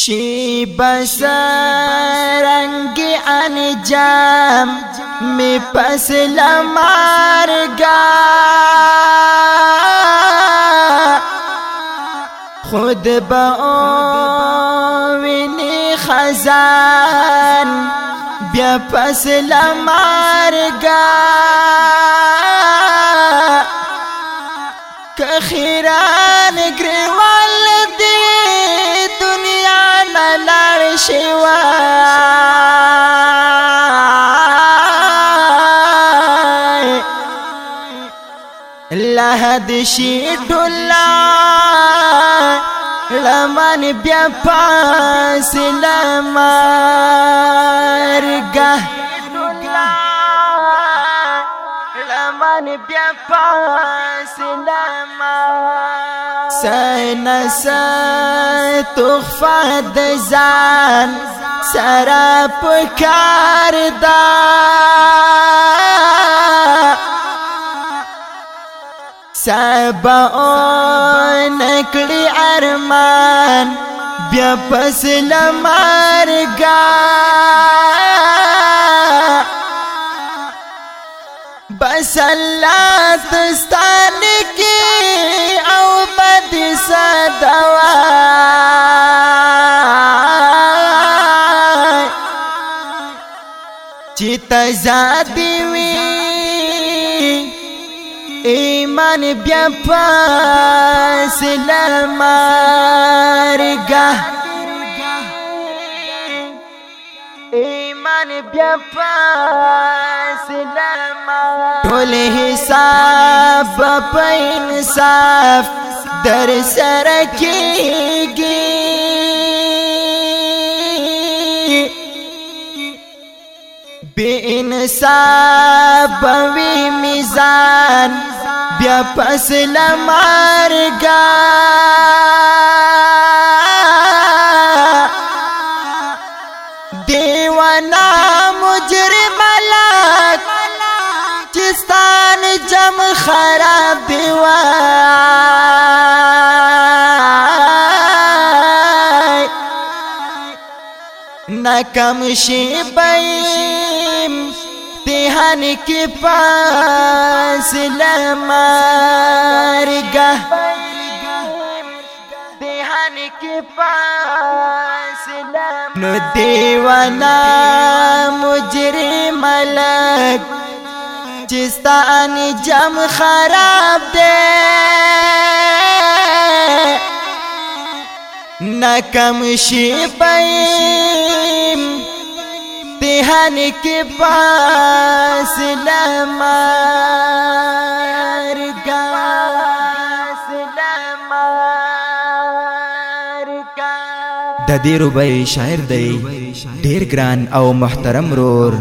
شی بس رنگ انجام میں پسل مار گا خود بونی خزان بیا پسل مار گا کخیران گریوال لہد شیٹ اللہ لمن بیا پاس لمار گا لمن بیا پاس لمار سنس تخفى دزان سراب كاردا سبعون کړي ارمان، بیا پس لمارګا بس الله تستان کی او بد صدوا۔ چیت زادی وی ایمان بیا پاس لمارگا ایمان بیا پاس لمارگا ٹول حساب پا انصاف. در سر کی گی. بے انصاف وی میزان، بیا پس لمار گا۔ دیوانا مجرم لک چستان جم خراب دیوان۔ نکم شی بیم تہن کے پاس لمارگا تہن کے پاس نو دیوانا مجرم لگ چستان جم خراب دے۔ نکم شی پیم میہن کے پاس لمار د دې روبې شاعر دی ڈیر گران او محترم رور۔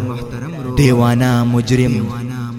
دیوانا مجرم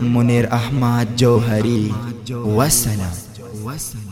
منیر احمد جوهری وسلام وسلام۔